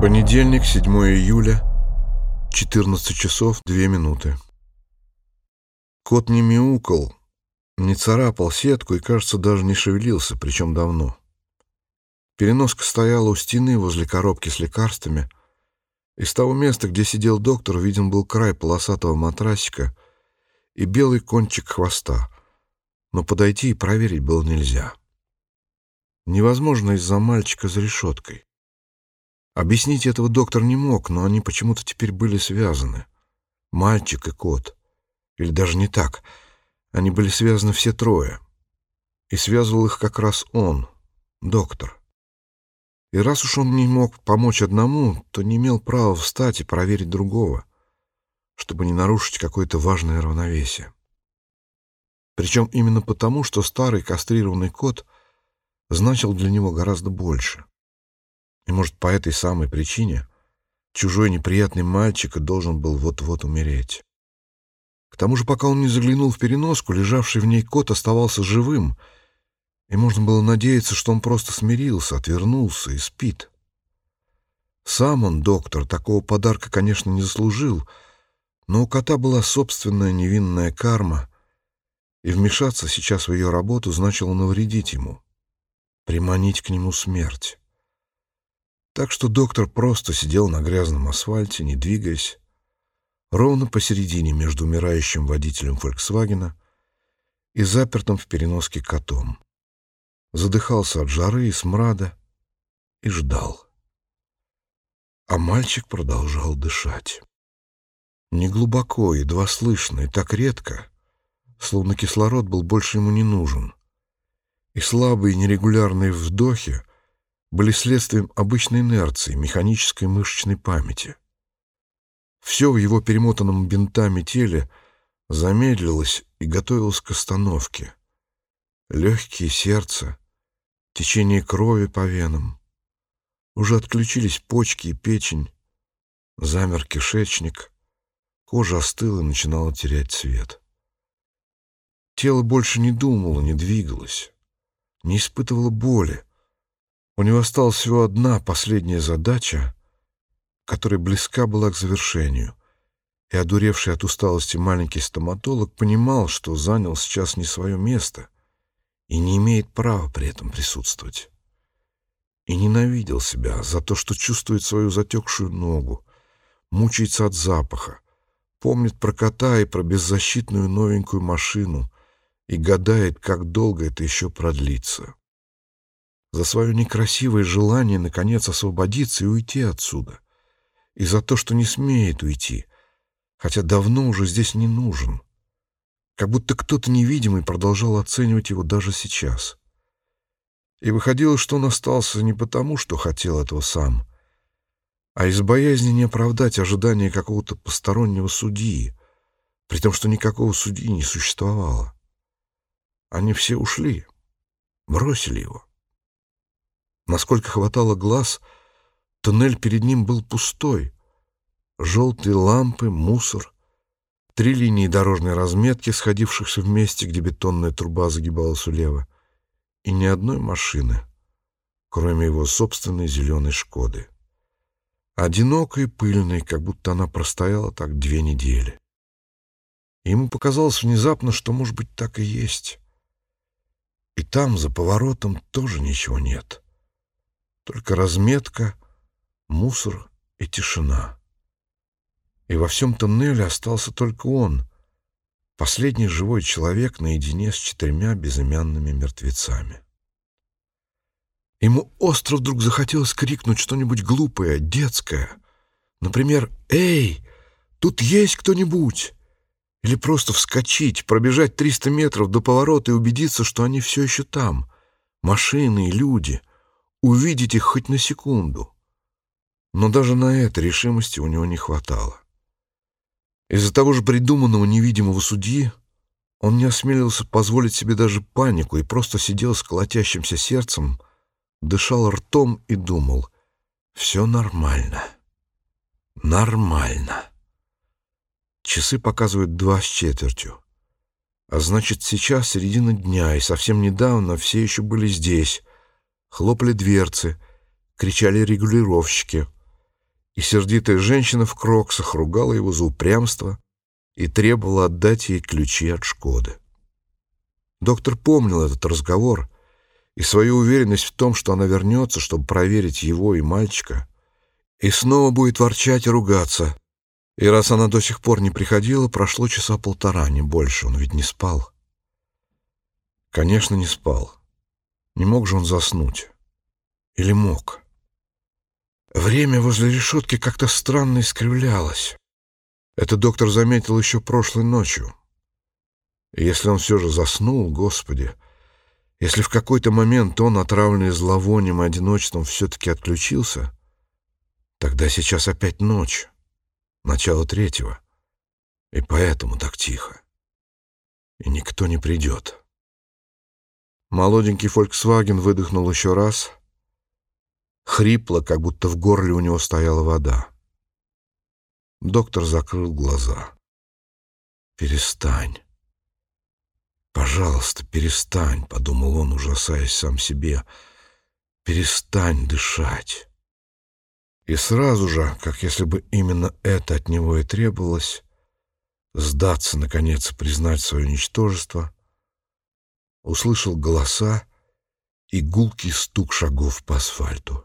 Понедельник, 7 июля, 14 часов 2 минуты. Кот не мяукал, не царапал сетку и, кажется, даже не шевелился, причем давно. Переноска стояла у стены возле коробки с лекарствами. Из того места, где сидел доктор, виден был край полосатого матрасика и белый кончик хвоста, но подойти и проверить было нельзя. Невозможно из-за мальчика за решеткой. Объяснить этого доктор не мог, но они почему-то теперь были связаны. Мальчик и кот. Или даже не так. Они были связаны все трое. И связывал их как раз он, доктор. И раз уж он не мог помочь одному, то не имел права встать и проверить другого, чтобы не нарушить какое-то важное равновесие. Причем именно потому, что старый кастрированный кот значил для него гораздо больше. И, может, по этой самой причине чужой неприятный мальчик должен был вот-вот умереть. К тому же, пока он не заглянул в переноску, лежавший в ней кот оставался живым, и можно было надеяться, что он просто смирился, отвернулся и спит. Сам он, доктор, такого подарка, конечно, не заслужил, но у кота была собственная невинная карма, и вмешаться сейчас в ее работу значило навредить ему, приманить к нему смерть. Так что доктор просто сидел на грязном асфальте, не двигаясь, ровно посередине между умирающим водителем «Фольксвагена» и запертым в переноске котом. Задыхался от жары и смрада и ждал. А мальчик продолжал дышать. Неглубоко, едва слышно и так редко, словно кислород был больше ему не нужен. И слабые нерегулярные вдохи — были следствием обычной инерции, механической мышечной памяти. Все в его перемотанном бинтами теле замедлилось и готовилось к остановке. Легкие сердце, течение крови по венам. Уже отключились почки и печень, замер кишечник, кожа остыла и начинала терять цвет. Тело больше не думало, не двигалось, не испытывало боли, у него осталась всего одна последняя задача, которая близка была к завершению. И одуревший от усталости маленький стоматолог понимал, что занял сейчас не свое место и не имеет права при этом присутствовать. И ненавидел себя за то, что чувствует свою затекшую ногу, мучается от запаха, помнит про кота и про беззащитную новенькую машину и гадает, как долго это еще продлится за свое некрасивое желание, наконец, освободиться и уйти отсюда, и за то, что не смеет уйти, хотя давно уже здесь не нужен, как будто кто-то невидимый продолжал оценивать его даже сейчас. И выходило, что он остался не потому, что хотел этого сам, а из боязни не оправдать ожидания какого-то постороннего судьи, при том, что никакого судьи не существовало. Они все ушли, бросили его. Насколько хватало глаз, туннель перед ним был пустой. Желтые лампы, мусор, три линии дорожной разметки, сходившихся вместе, где бетонная труба загибалась улево, и ни одной машины, кроме его собственной зеленой «Шкоды». Одинокой пыльной, как будто она простояла так две недели. ему показалось внезапно, что, может быть, так и есть. И там, за поворотом, тоже ничего нет. — только разметка, мусор и тишина. И во всем тоннеле остался только он, последний живой человек наедине с четырьмя безымянными мертвецами. Ему остро вдруг захотелось крикнуть что-нибудь глупое, детское. Например, «Эй, тут есть кто-нибудь!» Или просто вскочить, пробежать 300 метров до поворота и убедиться, что они все еще там. Машины и люди — увидеть их хоть на секунду. Но даже на это решимости у него не хватало. Из-за того же придуманного невидимого судьи он не осмелился позволить себе даже панику и просто сидел с колотящимся сердцем, дышал ртом и думал «Все нормально. Нормально». Часы показывают два с четвертью. А значит, сейчас середина дня, и совсем недавно все еще были здесь, хлопали дверцы, кричали регулировщики. и сердитая женщина в кроксах ругала его за упрямство и требовала отдать ей ключи от «Шкоды». Доктор помнил этот разговор и свою уверенность в том, что она вернется, чтобы проверить его и мальчика, и снова будет ворчать и ругаться. И раз она до сих пор не приходила, прошло часа полтора, не больше, он ведь не спал. Конечно, не спал. Не мог же он заснуть. Или мог? Время возле решетки как-то странно искривлялось. Это доктор заметил еще прошлой ночью. И если он все же заснул, Господи, если в какой-то момент он, отравленный зловонием и одиночеством, все-таки отключился, тогда сейчас опять ночь, начало третьего, и поэтому так тихо. И никто не придет. Молоденький «Фольксваген» выдохнул еще раз — Хрипло, как будто в горле у него стояла вода. Доктор закрыл глаза. «Перестань. Пожалуйста, перестань», — подумал он, ужасаясь сам себе. «Перестань дышать». И сразу же, как если бы именно это от него и требовалось, сдаться, наконец, признать свое ничтожество, услышал голоса и гулкий стук шагов по асфальту.